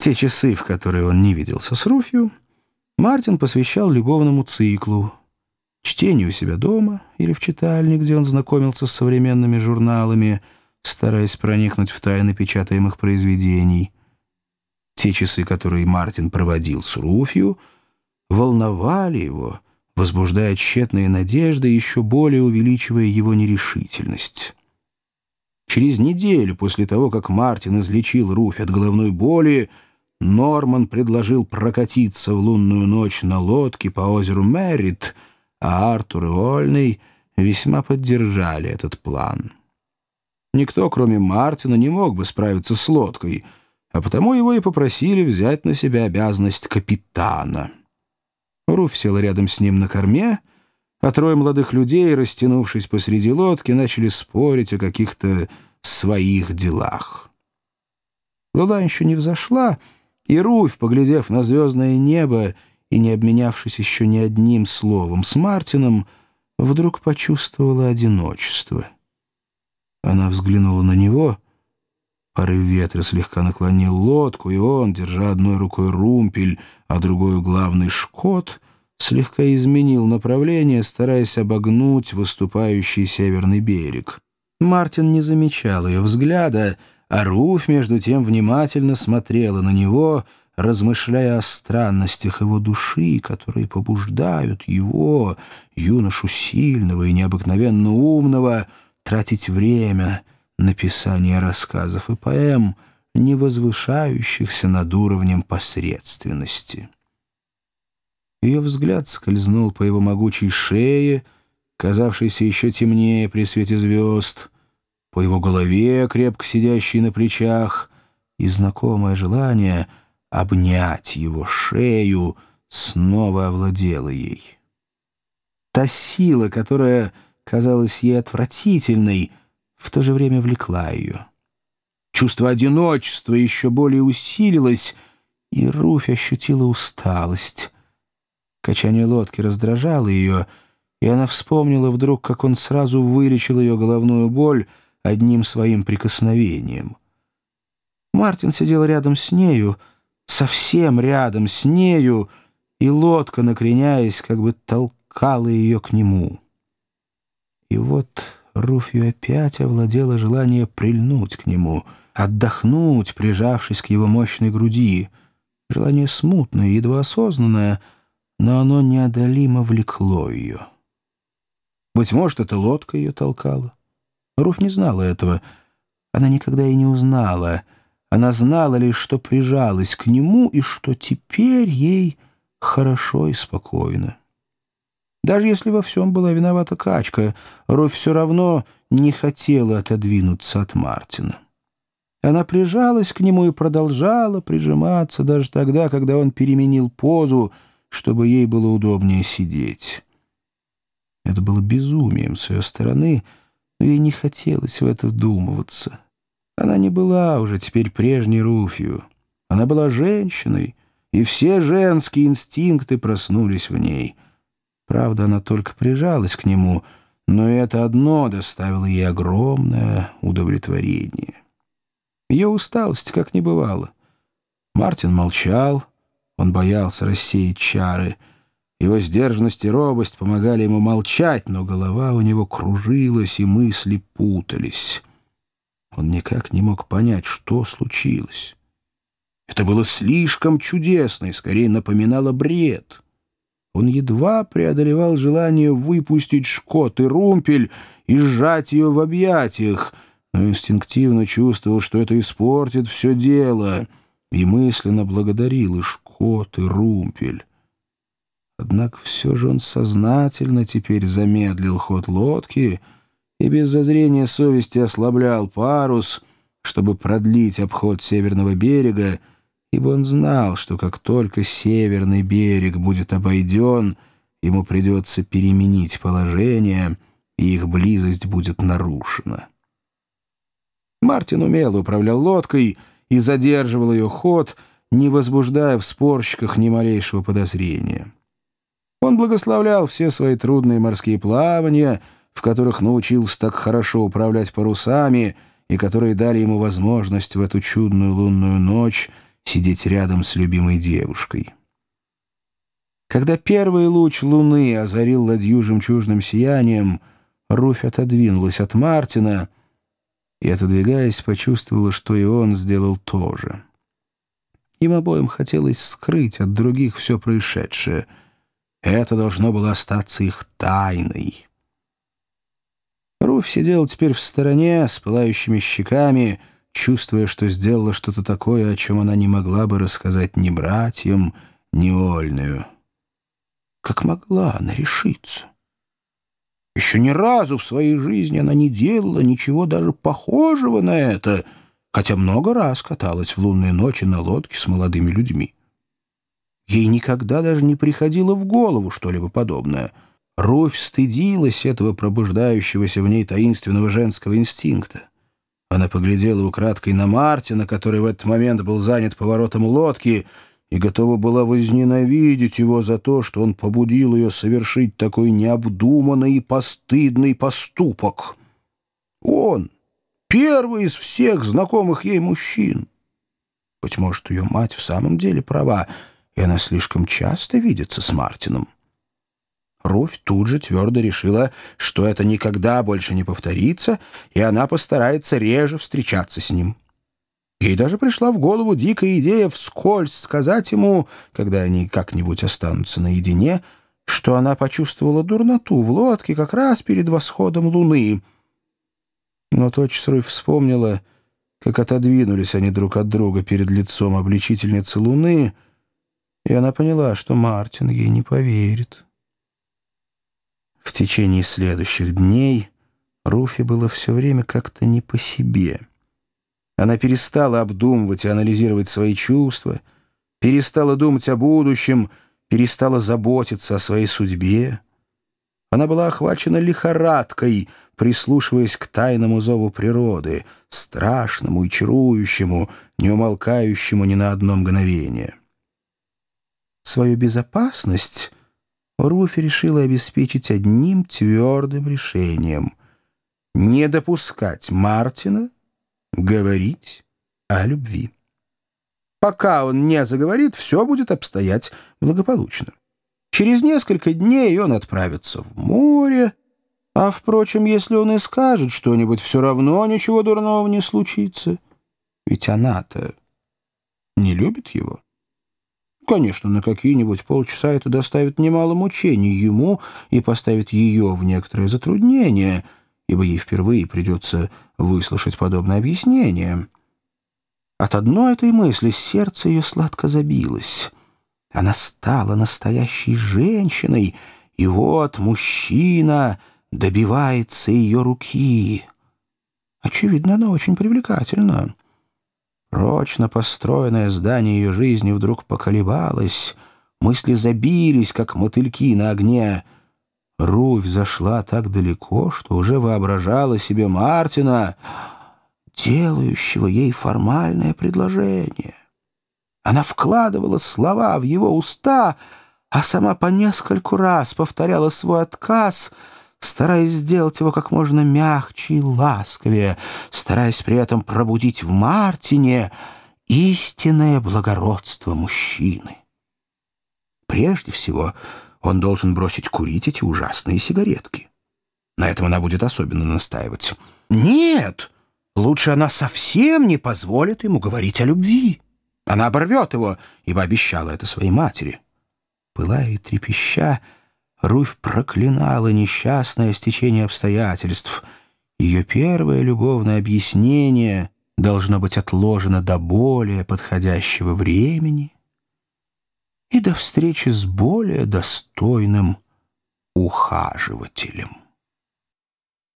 Те часы, в которые он не виделся с Руфью, Мартин посвящал любовному циклу, чтению у себя дома или в читальне, где он знакомился с современными журналами, стараясь проникнуть в тайны печатаемых произведений. Те часы, которые Мартин проводил с Руфью, волновали его, возбуждая тщетные надежды, еще более увеличивая его нерешительность. Через неделю после того, как Мартин излечил Руфь от головной боли, Норман предложил прокатиться в лунную ночь на лодке по озеру Меррит, а Артур и Ольный весьма поддержали этот план. Никто, кроме Мартина, не мог бы справиться с лодкой, а потому его и попросили взять на себя обязанность капитана. Руф сел рядом с ним на корме, а трое молодых людей, растянувшись посреди лодки, начали спорить о каких-то своих делах. Луна еще не взошла, и Руфь, поглядев на звездное небо и не обменявшись еще ни одним словом с Мартином, вдруг почувствовала одиночество. Она взглянула на него, порыв ветра слегка наклонил лодку, и он, держа одной рукой румпель, а другой главный шкот, слегка изменил направление, стараясь обогнуть выступающий северный берег. Мартин не замечал ее взгляда, а Руфь, между тем, внимательно смотрела на него, размышляя о странностях его души, которые побуждают его, юношу сильного и необыкновенно умного, тратить время на писание рассказов и поэм, не возвышающихся над уровнем посредственности. Ее взгляд скользнул по его могучей шее, казавшейся еще темнее при свете звезд, по его голове, крепко сидящей на плечах, и знакомое желание обнять его шею снова овладело ей. Та сила, которая казалась ей отвратительной, в то же время влекла ее. Чувство одиночества еще более усилилось, и Руфь ощутила усталость. Качание лодки раздражало ее, и она вспомнила вдруг, как он сразу вылечил ее головную боль, одним своим прикосновением. Мартин сидел рядом с нею, совсем рядом с нею, и лодка, накреняясь, как бы толкала ее к нему. И вот Руфью опять овладело желание прильнуть к нему, отдохнуть, прижавшись к его мощной груди. Желание смутное, едва осознанное, но оно неодолимо влекло ее. Быть может, эта лодка ее толкала. Руф не знала этого. Она никогда и не узнала. Она знала лишь, что прижалась к нему и что теперь ей хорошо и спокойно. Даже если во всем была виновата качка, Руф все равно не хотела отодвинуться от Мартина. Она прижалась к нему и продолжала прижиматься даже тогда, когда он переменил позу, чтобы ей было удобнее сидеть. Это было безумием с ее стороны — но ей не хотелось в это вдумываться. Она не была уже теперь прежней Руфью. Она была женщиной, и все женские инстинкты проснулись в ней. Правда, она только прижалась к нему, но это одно доставило ей огромное удовлетворение. Ее усталость как не бывало. Мартин молчал, он боялся рассеять чары — его сдержанность и робость помогали ему молчать, но голова у него кружилась, и мысли путались. Он никак не мог понять, что случилось. Это было слишком чудесно и скорее напоминало бред. Он едва преодолевал желание выпустить шкот и румпель и сжать ее в объятиях, но инстинктивно чувствовал, что это испортит все дело, и мысленно благодарил и шкот, и румпель. Однако все же он сознательно теперь замедлил ход лодки и без зазрения совести ослаблял парус, чтобы продлить обход северного берега, ибо он знал, что как только северный берег будет обойден, ему придется переменить положение, и их близость будет нарушена. Мартин умело управлял лодкой и задерживал ее ход, не возбуждая в спорщиках ни малейшего подозрения. Он благословлял все свои трудные морские плавания, в которых научился так хорошо управлять парусами и которые дали ему возможность в эту чудную лунную ночь сидеть рядом с любимой девушкой. Когда первый луч луны озарил ладью жемчужным сиянием, Руфь отодвинулась от Мартина и, отодвигаясь, почувствовала, что и он сделал то же. Им обоим хотелось скрыть от других все происшедшее. Это должно было остаться их тайной. Руфь сидела теперь в стороне, с пылающими щеками, чувствуя, что сделала что-то такое, о чем она не могла бы рассказать ни братьям, ни Ольную. Как могла она решиться? Еще ни разу в своей жизни она не делала ничего даже похожего на это, хотя много раз каталась в лунные ночи на лодке с молодыми людьми. Ей никогда даже не приходило в голову что-либо подобное. Руфь стыдилась этого пробуждающегося в ней таинственного женского инстинкта. Она поглядела украдкой на Мартина, который в этот момент был занят поворотом лодки, и готова была возненавидеть его за то, что он побудил ее совершить такой необдуманный и постыдный поступок. Он, первый из всех знакомых ей мужчин. Быть может, ее мать в самом деле права, и она слишком часто видится с Мартином. Руфь тут же твердо решила, что это никогда больше не повторится, и она постарается реже встречаться с ним. Ей даже пришла в голову дикая идея вскользь сказать ему, когда они как-нибудь останутся наедине, что она почувствовала дурноту в лодке как раз перед восходом луны. Но тотчас Руфь вспомнила, как отодвинулись они друг от друга перед лицом обличительницы луны, и она поняла, что Мартин ей не поверит. В течение следующих дней Руфи было все время как-то не по себе. Она перестала обдумывать и анализировать свои чувства, перестала думать о будущем, перестала заботиться о своей судьбе. Она была охвачена лихорадкой, прислушиваясь к тайному зову природы, страшному и чарующему, не умолкающему ни на одно мгновение. Свою безопасность Руфи решила обеспечить одним твердым решением — не допускать Мартина говорить о любви. Пока он не заговорит, все будет обстоять благополучно. Через несколько дней он отправится в море, а, впрочем, если он и скажет что-нибудь, все равно ничего дурного не случится. Ведь она-то не любит его. Конечно, на какие-нибудь полчаса это доставит немало мучений ему и поставит ее в некоторое затруднение, ибо ей впервые придется выслушать подобное объяснение. От одной этой мысли сердце ее сладко забилось. Она стала настоящей женщиной, и вот мужчина добивается ее руки. Очевидно, она очень привлекательна. Прочно построенное здание ее жизни вдруг поколебалось, мысли забились, как мотыльки на огне. Руфь зашла так далеко, что уже воображала себе Мартина, делающего ей формальное предложение. Она вкладывала слова в его уста, а сама по нескольку раз повторяла свой отказ — стараясь сделать его как можно мягче и ласковее, стараясь при этом пробудить в Мартине истинное благородство мужчины. Прежде всего, он должен бросить курить эти ужасные сигаретки. На этом она будет особенно настаивать. Нет, лучше она совсем не позволит ему говорить о любви. Она оборвет его, ибо обещала это своей матери. Пылая и трепеща, Руфь проклинала несчастное стечение обстоятельств. Ее первое любовное объяснение должно быть отложено до более подходящего времени и до встречи с более достойным ухаживателем.